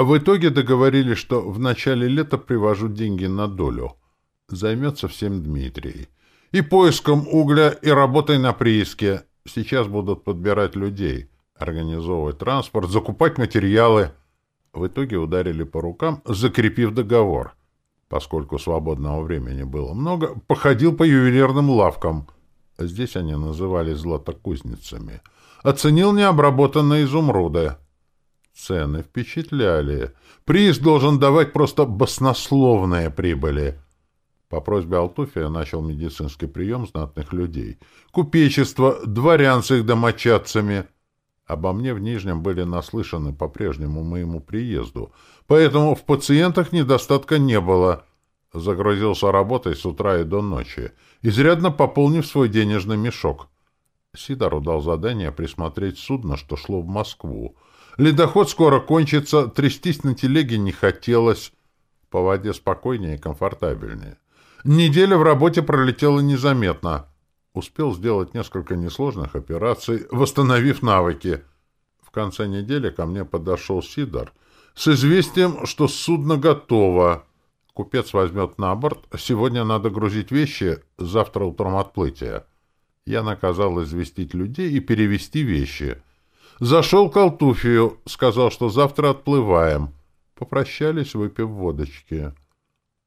В итоге договорились, что в начале лета привожу деньги на долю. Займется всем Дмитрий. И поиском угля, и работой на прииске. Сейчас будут подбирать людей, организовывать транспорт, закупать материалы. В итоге ударили по рукам, закрепив договор. Поскольку свободного времени было много, походил по ювелирным лавкам. Здесь они назывались златокузницами. Оценил необработанные изумруды. Цены впечатляли. Приз должен давать просто баснословные прибыли. По просьбе Алтуфия начал медицинский прием знатных людей. Купечество, дворян с их домочадцами. Обо мне в Нижнем были наслышаны по прежнему моему приезду, поэтому в пациентах недостатка не было. Загрузился работой с утра и до ночи, изрядно пополнив свой денежный мешок. Сидору дал задание присмотреть судно, что шло в Москву. Ледоход скоро кончится, трястись на телеге не хотелось. По воде спокойнее и комфортабельнее. Неделя в работе пролетела незаметно. Успел сделать несколько несложных операций, восстановив навыки. В конце недели ко мне подошел Сидор с известием, что судно готово. Купец возьмет на борт. Сегодня надо грузить вещи, завтра утром отплытие. Я наказал известить людей и перевести вещи. Зашел к Алтуфию, сказал, что завтра отплываем. Попрощались, выпив водочки.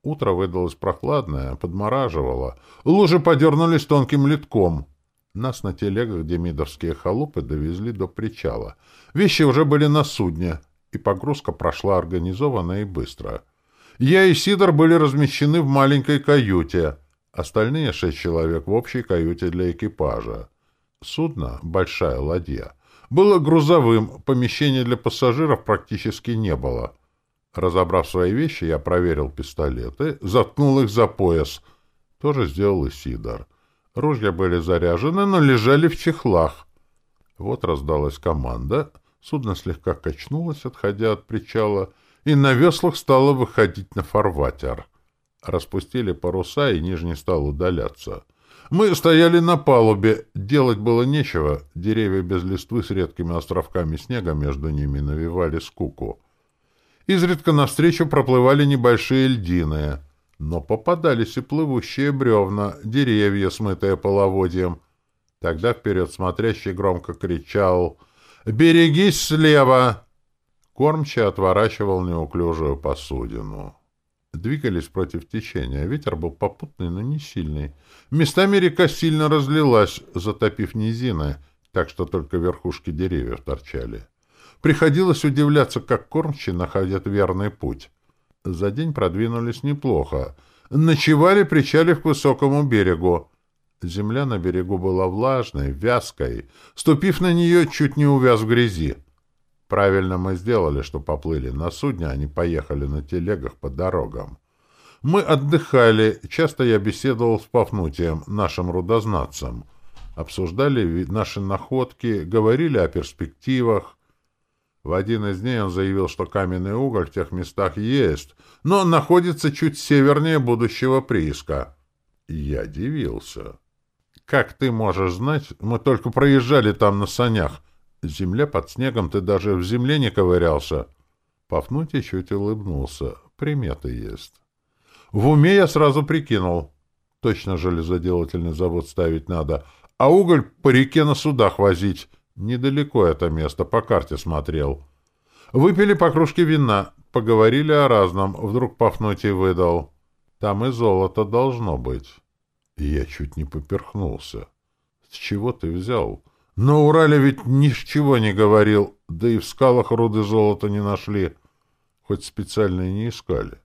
Утро выдалось прохладное, подмораживало. Лужи подернулись тонким литком. Нас на телегах демидовские халупы довезли до причала. Вещи уже были на судне, и погрузка прошла организованно и быстро. Я и Сидор были размещены в маленькой каюте. Остальные шесть человек в общей каюте для экипажа. Судно, большая ладья, было грузовым, помещения для пассажиров практически не было — Разобрав свои вещи, я проверил пистолеты, заткнул их за пояс. Тоже сделал и Сидор. Ружья были заряжены, но лежали в чехлах. Вот раздалась команда. Судно слегка качнулось, отходя от причала, и на веслах стало выходить на фарватер. Распустили паруса, и нижний стал удаляться. Мы стояли на палубе. Делать было нечего. Деревья без листвы с редкими островками снега между ними навевали скуку. Изредка навстречу проплывали небольшие льдины, но попадались и плывущие бревна, деревья, смытые половодьем. Тогда вперед смотрящий громко кричал «Берегись слева!» Кормчий отворачивал неуклюжую посудину. Двигались против течения. Ветер был попутный, но не сильный. Местами река сильно разлилась, затопив низины, так что только верхушки деревьев торчали. Приходилось удивляться, как кормчие находят верный путь. За день продвинулись неплохо. Ночевали, причалив к высокому берегу. Земля на берегу была влажной, вязкой. Ступив на нее, чуть не увяз в грязи. Правильно мы сделали, что поплыли на судне, а не поехали на телегах по дорогам. Мы отдыхали, часто я беседовал с Пафнутием, нашим рудознатцем. Обсуждали наши находки, говорили о перспективах. В один из дней он заявил, что каменный уголь в тех местах есть, но он находится чуть севернее будущего прииска. Я дивился. «Как ты можешь знать? Мы только проезжали там на санях. Земля под снегом, ты даже в земле не ковырялся». Пафнутий чуть улыбнулся. «Приметы есть». В уме я сразу прикинул. Точно железоделательный завод ставить надо, а уголь по реке на судах возить — Недалеко это место, по карте смотрел. Выпили по кружке вина, поговорили о разном. Вдруг Пафнутий выдал. Там и золото должно быть. Я чуть не поперхнулся. С чего ты взял? На Урале ведь ничего не говорил, да и в скалах руды золота не нашли. Хоть специально и не искали.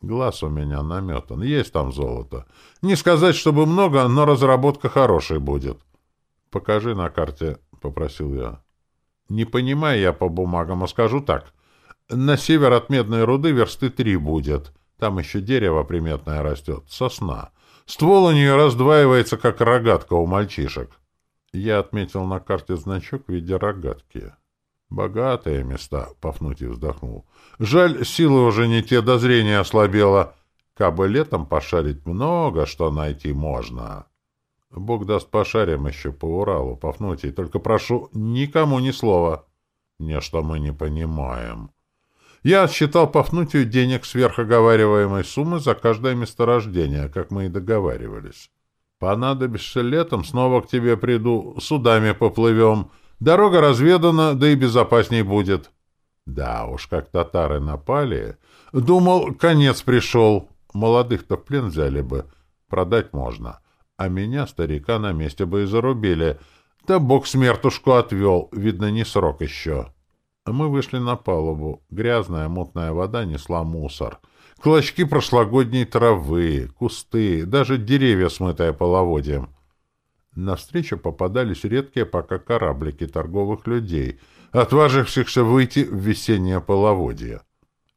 Глаз у меня наметан. Есть там золото. Не сказать, чтобы много, но разработка хорошей будет. Покажи на карте попросил я. Не понимаю я по бумагам, а скажу так. На север от Медной руды версты три будет. Там еще дерево приметное растет, сосна. Ствол у нее раздваивается, как рогатка у мальчишек. Я отметил на карте значок в виде рогатки. Богатые места, — Пафнутий вздохнул. Жаль, силы уже не те, до зрения ослабело. Кабы летом пошарить много, что найти можно. Бог даст пошарим еще по Уралу, Пафнутий. Только прошу, никому ни слова. Не что мы не понимаем. Я отсчитал Пафнутию денег сверхоговариваемой суммы за каждое месторождение, как мы и договаривались. Понадобишься летом, снова к тебе приду, судами поплывем. Дорога разведана, да и безопасней будет. Да уж, как татары напали. Думал, конец пришел. Молодых-то в плен взяли бы. Продать можно. А меня, старика, на месте бы и зарубили. Да бог смертушку отвел. Видно, не срок еще. Мы вышли на палубу. Грязная мутная вода несла мусор. Клочки прошлогодней травы, кусты, даже деревья, смытые половодьем. Навстречу попадались редкие пока кораблики торговых людей, отважившихся выйти в весеннее половодье.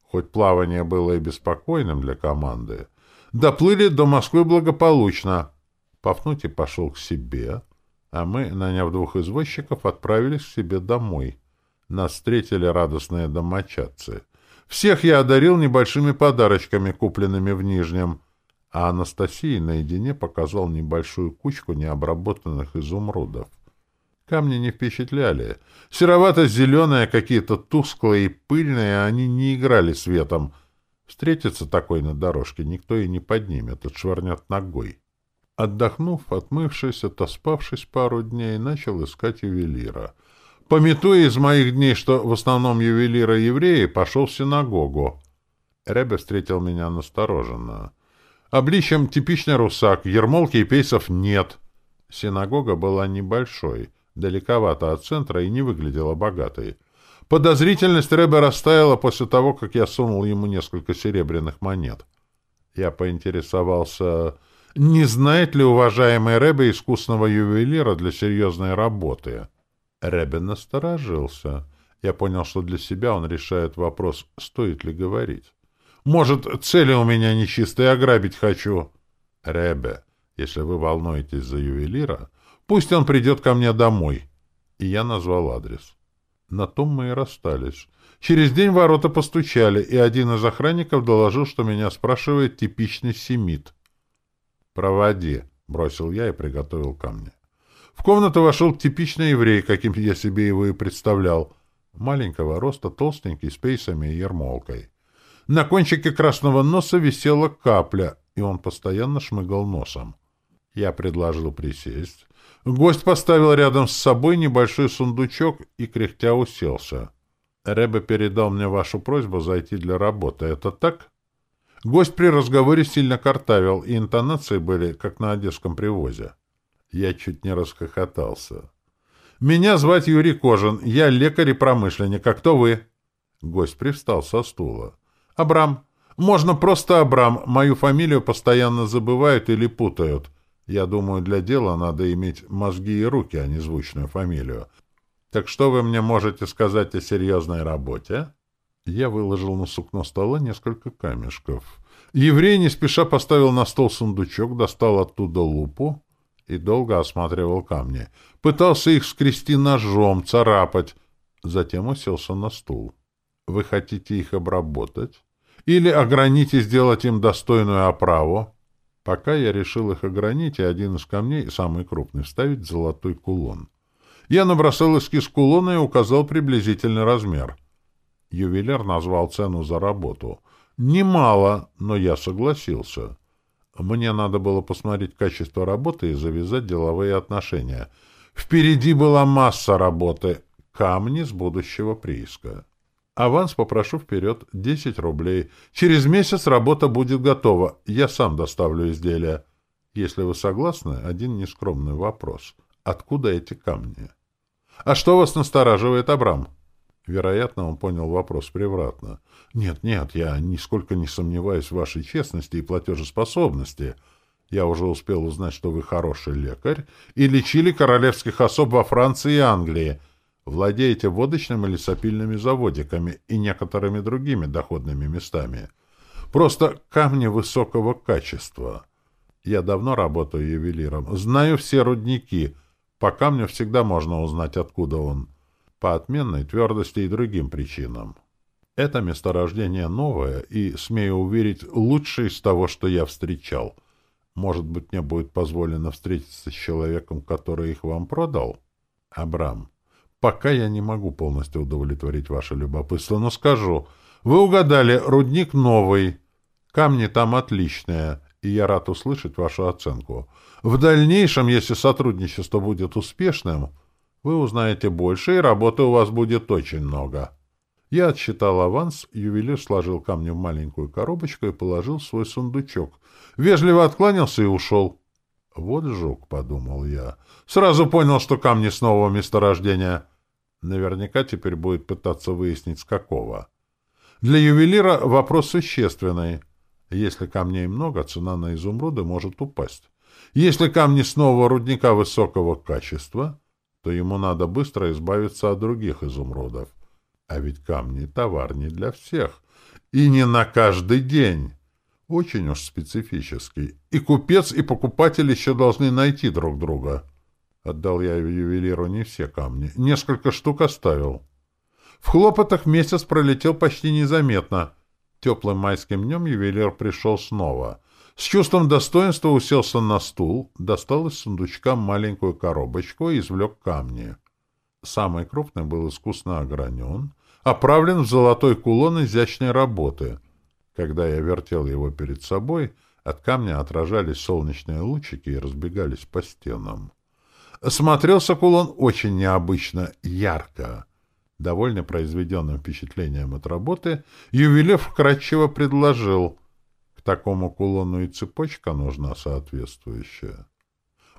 Хоть плавание было и беспокойным для команды, доплыли до Москвы благополучно. Пафнутий пошел к себе, а мы, наняв двух извозчиков, отправились к себе домой. Нас встретили радостные домочадцы. Всех я одарил небольшими подарочками, купленными в Нижнем, а Анастасии наедине показал небольшую кучку необработанных изумрудов. Камни не впечатляли. Серовато-зеленые, какие-то тусклые и пыльные, они не играли светом. Встретится такой на дорожке никто и не поднимет, отшвырнет ногой. Отдохнув, отмывшись, отоспавшись пару дней, начал искать ювелира. Пометуя из моих дней, что в основном ювелиры евреи, пошел в синагогу. Ребе встретил меня настороженно. Обличьем типичный русак, ермолки и пейсов нет. Синагога была небольшой, далековато от центра и не выглядела богатой. Подозрительность Рэбе растаяла после того, как я сунул ему несколько серебряных монет. Я поинтересовался, не знает ли уважаемый Рэбе искусного ювелира для серьезной работы. Рэбе насторожился. Я понял, что для себя он решает вопрос, стоит ли говорить. Может, цели у меня нечистые, ограбить хочу. Ребе, если вы волнуетесь за ювелира, пусть он придет ко мне домой. И я назвал адрес. На том мы и расстались. Через день ворота постучали, и один из охранников доложил, что меня спрашивает типичный семит. «Проводи», — бросил я и приготовил камни. В комнату вошел типичный еврей, каким я себе его и представлял. Маленького роста, толстенький, с пейсами и ермолкой. На кончике красного носа висела капля, и он постоянно шмыгал носом. Я предложил присесть. Гость поставил рядом с собой небольшой сундучок и кряхтя уселся. Рэбе передал мне вашу просьбу зайти для работы. Это так? Гость при разговоре сильно картавил, и интонации были, как на одесском привозе. Я чуть не расхохотался. «Меня звать Юрий Кожин. Я лекарь и промышленник. А кто вы?» Гость привстал со стула. Абрам. Можно просто Абрам. Мою фамилию постоянно забывают или путают. Я думаю, для дела надо иметь мозги и руки, а не звучную фамилию. Так что вы мне можете сказать о серьезной работе? Я выложил на сукно стола несколько камешков. Еврей не спеша поставил на стол сундучок, достал оттуда лупу и долго осматривал камни. Пытался их скрести ножом, царапать. Затем уселся на стул. Вы хотите их обработать? Или огранить и сделать им достойную оправу? Пока я решил их огранить, и один из камней, самый крупный, вставить золотой кулон. Я набросал эскиз кулона и указал приблизительный размер. Ювелир назвал цену за работу. Немало, но я согласился. Мне надо было посмотреть качество работы и завязать деловые отношения. Впереди была масса работы. Камни с будущего прииска. Аванс попрошу вперед, 10 рублей. Через месяц работа будет готова. Я сам доставлю изделия. Если вы согласны, один нескромный вопрос. Откуда эти камни? А что вас настораживает, Абрам? Вероятно, он понял вопрос превратно. Нет, нет, я нисколько не сомневаюсь в вашей честности и платежеспособности. Я уже успел узнать, что вы хороший лекарь и лечили королевских особ во Франции и Англии — Владеете водочным или сопильными заводиками и некоторыми другими доходными местами. Просто камни высокого качества. Я давно работаю ювелиром. Знаю все рудники. По камню всегда можно узнать, откуда он. По отменной твердости и другим причинам. Это месторождение новое и, смею уверить, лучшее из того, что я встречал. Может быть, мне будет позволено встретиться с человеком, который их вам продал? Абрам. Пока я не могу полностью удовлетворить ваше любопытство, но скажу, Вы угадали, рудник новый. Камни там отличные, и я рад услышать вашу оценку. В дальнейшем, если сотрудничество будет успешным, вы узнаете больше, и работы у вас будет очень много. Я отсчитал аванс, ювелир сложил камни в маленькую коробочку и положил в свой сундучок. Вежливо откланялся и ушел. Вот жук, — подумал я. Сразу понял, что камни с нового месторождения. Наверняка теперь будет пытаться выяснить, с какого. Для ювелира вопрос существенный. Если камней много, цена на изумруды может упасть. Если камни с нового рудника высокого качества, то ему надо быстро избавиться от других изумрудов. А ведь камни — товар не для всех. И не на каждый день. Очень уж специфический. И купец, и покупатель еще должны найти друг друга. Отдал я ювелиру не все камни. Несколько штук оставил. В хлопотах месяц пролетел почти незаметно. Теплым майским днем ювелир пришел снова. С чувством достоинства уселся на стул, достал из сундучка маленькую коробочку и извлек камни. Самый крупный был искусно огранен, оправлен в золотой кулон изящной работы. Когда я вертел его перед собой, от камня отражались солнечные лучики и разбегались по стенам. Смотрелся кулон очень необычно, ярко. Довольно произведенным впечатлением от работы, ювелир вкратчиво предложил. Такому кулону и цепочка нужна соответствующая.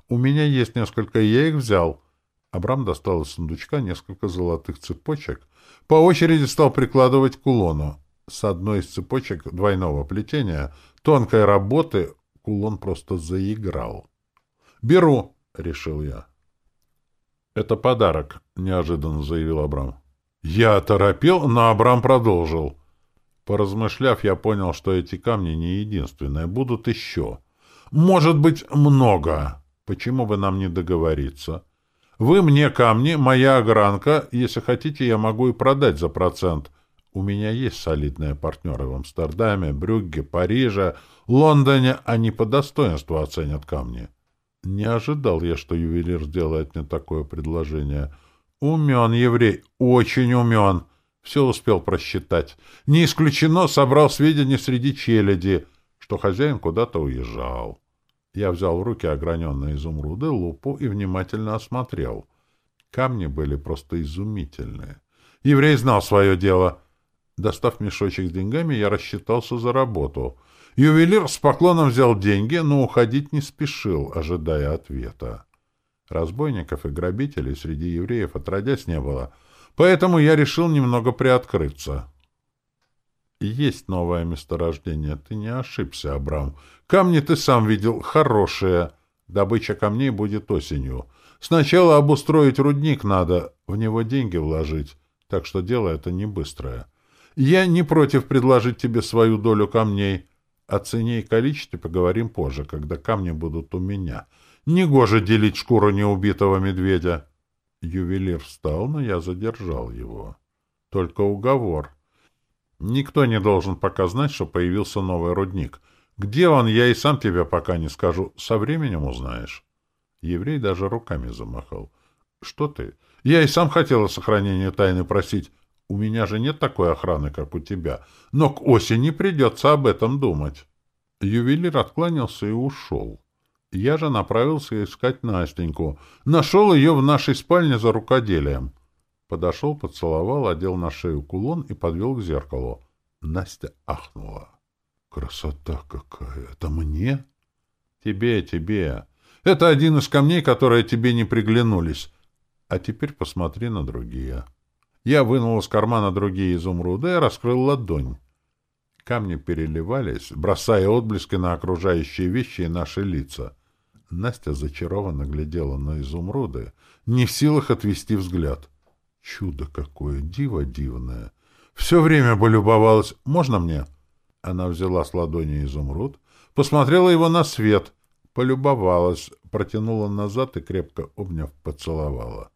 У меня есть несколько, я их взял. Абрам достал из сундучка несколько золотых цепочек, по очереди стал прикладывать кулону. С одной из цепочек двойного плетения, тонкой работы, кулон просто заиграл. «Беру», — решил я. «Это подарок», — неожиданно заявил Абрам. Я оторопел, но Абрам продолжил. Поразмышляв, я понял, что эти камни не единственные, будут еще. Может быть, много. Почему бы нам не договориться? Вы мне камни, моя огранка. Если хотите, я могу и продать за процент. У меня есть солидные партнеры в Амстердаме, Брюгге, Париже, Лондоне. Они по достоинству оценят камни. Не ожидал я, что ювелир сделает мне такое предложение. Умен еврей, очень умен. Все успел просчитать. Не исключено, собрал сведения среди челяди, что хозяин куда-то уезжал. Я взял в руки ограненные изумруды, лупу и внимательно осмотрел. Камни были просто изумительные. Еврей знал свое дело. Достав мешочек с деньгами, я рассчитался за работу — Ювелир с поклоном взял деньги, но уходить не спешил, ожидая ответа. Разбойников и грабителей среди евреев отродясь не было, поэтому я решил немного приоткрыться. Есть новое месторождение, ты не ошибся, Абрам. Камни ты сам видел, хорошие. Добыча камней будет осенью. Сначала обустроить рудник надо, в него деньги вложить, так что дело это не быстрое. Я не против предложить тебе свою долю камней, о цене и количестве поговорим позже, когда камни будут у меня. Негоже делить шкуру неубитого медведя. Ювелир встал, но я задержал его. Только уговор. Никто не должен пока знать, что появился новый рудник. Где он, я и сам тебе пока не скажу. Со временем узнаешь. Еврей даже руками замахал. Что ты? Я и сам хотел о сохранении тайны просить. У меня же нет такой охраны, как у тебя. Но к осени придется об этом думать. Ювелир откланялся и ушел. Я же направился искать Настеньку. Нашел ее в нашей спальне за рукоделием. Подошел, поцеловал, одел на шею кулон и подвел к зеркалу. Настя ахнула. «Красота какая! Это мне?» «Тебе, тебе. Это один из камней, которые тебе не приглянулись. А теперь посмотри на другие». Я вынул из кармана другие изумруды и раскрыл ладонь. Камни переливались, бросая отблески на окружающие вещи и наши лица. Настя зачарованно глядела на изумруды, не в силах отвести взгляд. Чудо какое, диво дивное! Все время бы любовалась. Можно мне? Она взяла с ладони изумруд, посмотрела его на свет, полюбовалась, протянула назад и, крепко обняв, поцеловала.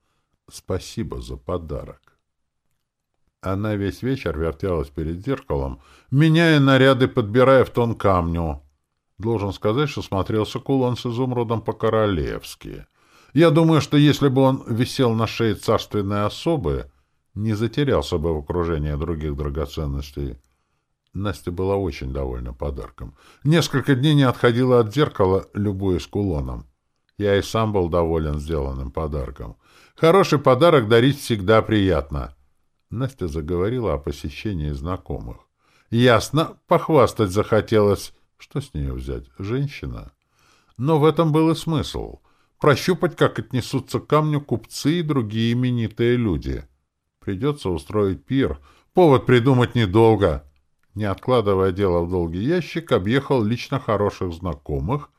Спасибо за подарок. Она весь вечер вертелась перед зеркалом, меняя наряды, подбирая в тон камню. Должен сказать, что смотрелся кулон с изумрудом по-королевски. Я думаю, что если бы он висел на шее царственной особы, не затерялся бы в окружении других драгоценностей. Настя была очень довольна подарком. Несколько дней не отходила от зеркала, любуясь кулоном. Я и сам был доволен сделанным подарком. Хороший подарок дарить всегда приятно. Настя заговорила о посещении знакомых. Ясно, похвастать захотелось. Что с нее взять? Женщина. Но в этом был и смысл. Прощупать, как отнесутся к камню купцы и другие именитые люди. Придется устроить пир. Повод придумать недолго. Не откладывая дело в долгий ящик, объехал лично хороших знакомых,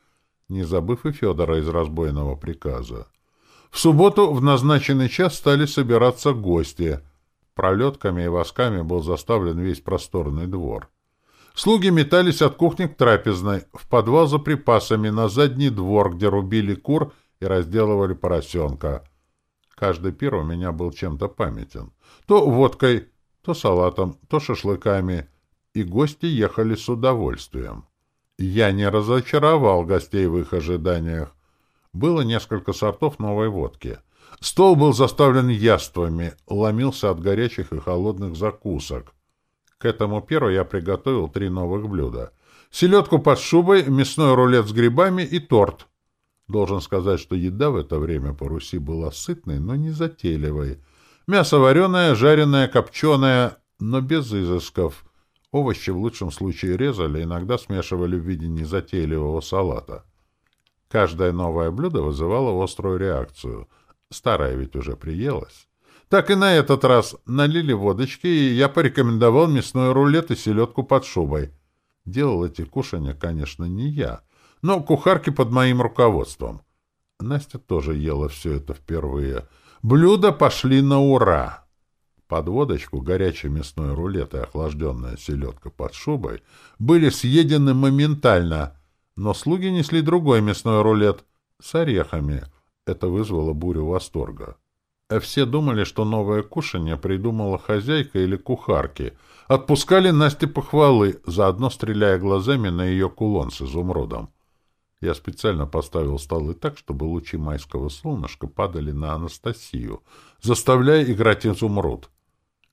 не забыв и Федора из разбойного приказа. В субботу в назначенный час стали собираться гости. Пролетками и восками был заставлен весь просторный двор. Слуги метались от кухни к трапезной, в подвал за припасами, на задний двор, где рубили кур и разделывали поросенка. Каждый пир у меня был чем-то памятен. То водкой, то салатом, то шашлыками. И гости ехали с удовольствием. Я не разочаровал гостей в их ожиданиях. Было несколько сортов новой водки. Стол был заставлен яствами, ломился от горячих и холодных закусок. К этому перу я приготовил три новых блюда. Селедку под шубой, мясной рулет с грибами и торт. Должен сказать, что еда в это время по Руси была сытной, но не затейливой. Мясо вареное, жареное, копченое, но без изысков. Овощи в лучшем случае резали, иногда смешивали в виде незатейливого салата. Каждое новое блюдо вызывало острую реакцию. Старая ведь уже приелась. Так и на этот раз налили водочки, и я порекомендовал мясной рулет и селедку под шубой. Делал эти кушания, конечно, не я, но кухарки под моим руководством. Настя тоже ела все это впервые. Блюда пошли на ура. Под водочку горячий мясной рулет и охлажденная селедка под шубой были съедены моментально, но слуги несли другой мясной рулет с орехами. Это вызвало бурю восторга. А все думали, что новое кушанье придумала хозяйка или кухарки. Отпускали Насте похвалы, заодно стреляя глазами на ее кулон с изумрудом. Я специально поставил столы так, чтобы лучи майского солнышка падали на Анастасию, заставляя играть изумруд.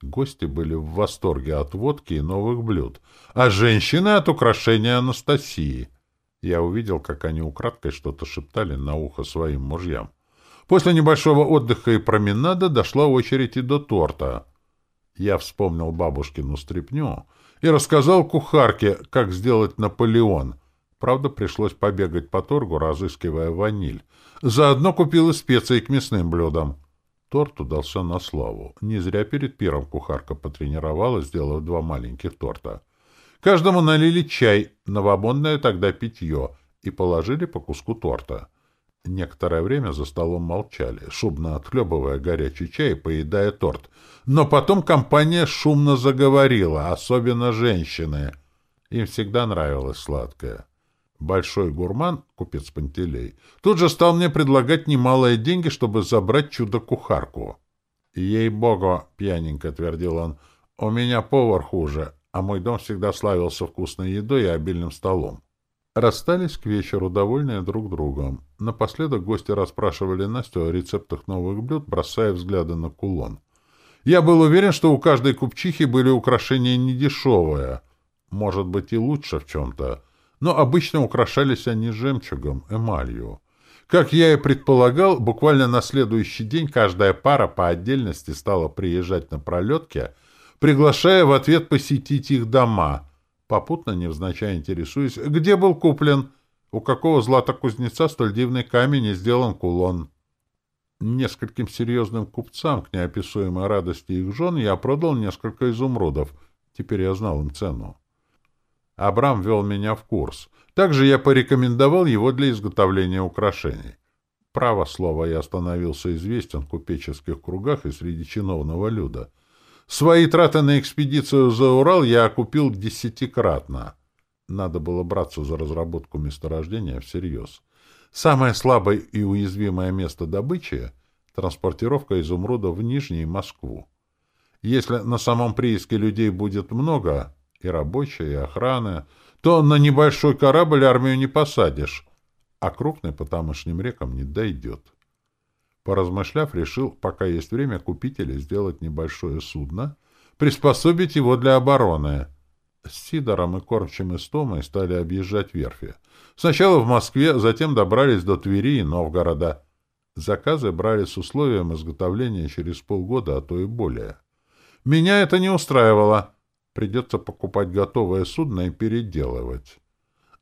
Гости были в восторге от водки и новых блюд, а женщины — от украшения Анастасии. Я увидел, как они украдкой что-то шептали на ухо своим мужьям. После небольшого отдыха и променада дошла очередь и до торта. Я вспомнил бабушкину стряпню и рассказал кухарке, как сделать Наполеон. Правда, пришлось побегать по торгу, разыскивая ваниль. Заодно купил и специи к мясным блюдам. Торт удался на славу. Не зря перед пиром кухарка потренировалась, сделав два маленьких торта. Каждому налили чай, новомодное тогда питье, и положили по куску торта. Некоторое время за столом молчали, шумно отхлебывая горячий чай и поедая торт. Но потом компания шумно заговорила, особенно женщины. Им всегда нравилось сладкое. Большой гурман, купец Пантелей, тут же стал мне предлагать немалые деньги, чтобы забрать чудо-кухарку. «Ей-богу!» — пьяненько твердил он. «У меня повар хуже, а мой дом всегда славился вкусной едой и обильным столом. Расстались к вечеру, довольные друг другом. Напоследок гости расспрашивали Настю о рецептах новых блюд, бросая взгляды на кулон. Я был уверен, что у каждой купчихи были украшения недешевые, может быть и лучше в чем-то, но обычно украшались они жемчугом, эмалью. Как я и предполагал, буквально на следующий день каждая пара по отдельности стала приезжать на пролетке, приглашая в ответ посетить их дома — попутно невзначай интересуясь, где был куплен, у какого злата-кузнеца столь дивный камень и сделан кулон. Нескольким серьезным купцам к неописуемой радости их жен я продал несколько изумрудов. Теперь я знал им цену. Абрам вел меня в курс. Также я порекомендовал его для изготовления украшений. Право слово, я становился известен в купеческих кругах и среди чиновного люда — Свои траты на экспедицию за Урал я окупил десятикратно. Надо было браться за разработку месторождения всерьез. Самое слабое и уязвимое место добычи — транспортировка изумруда в Нижний Москву. Если на самом прииске людей будет много, и рабочие, и охраны, то на небольшой корабль армию не посадишь, а крупный по тамошним рекам не дойдет. Поразмышляв, решил, пока есть время, купить или сделать небольшое судно, приспособить его для обороны. С Сидором и Кормчим и Стомой стали объезжать верфи. Сначала в Москве, затем добрались до Твери и Новгорода. Заказы брали с условием изготовления через полгода, а то и более. Меня это не устраивало. Придется покупать готовое судно и переделывать.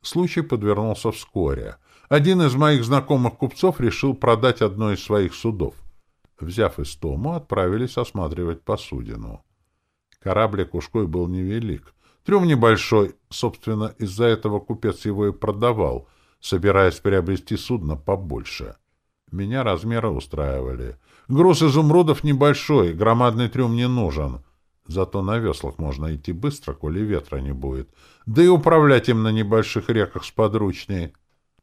Случай подвернулся вскоре. Один из моих знакомых купцов решил продать одно из своих судов. Взяв истому, отправились осматривать посудину. Кораблик ушкой был невелик. Трюм небольшой, собственно, из-за этого купец его и продавал, собираясь приобрести судно побольше. Меня размеры устраивали. Груз изумрудов небольшой, громадный трюм не нужен. Зато на веслах можно идти быстро, коли ветра не будет. Да и управлять им на небольших реках сподручнее.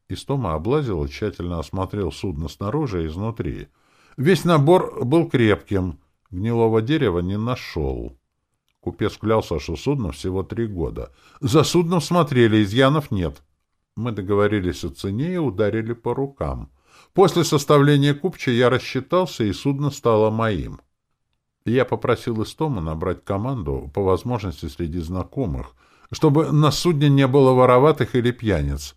Истома облазил и тщательно осмотрел судно снаружи и изнутри. Весь набор был крепким. Гнилого дерева не нашел. Купец клялся, что судно всего три года. За судном смотрели, изъянов нет. Мы договорились о цене и ударили по рукам. После составления купча я рассчитался, и судно стало моим. Я попросил Истома набрать команду, по возможности среди знакомых, чтобы на судне не было вороватых или пьяниц,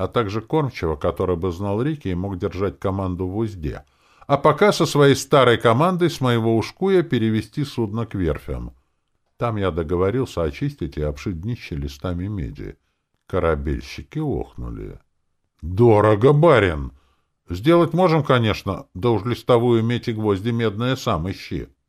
а также кормчего, который бы знал реки и мог держать команду в узде, а пока со своей старой командой с моего ушкуя перевести судно к верфям. Там я договорился очистить и обшить днище листами меди. Корабельщики охнули. «Дорого, барин! Сделать можем, конечно, да уж листовую медь и гвозди медные сам ищи».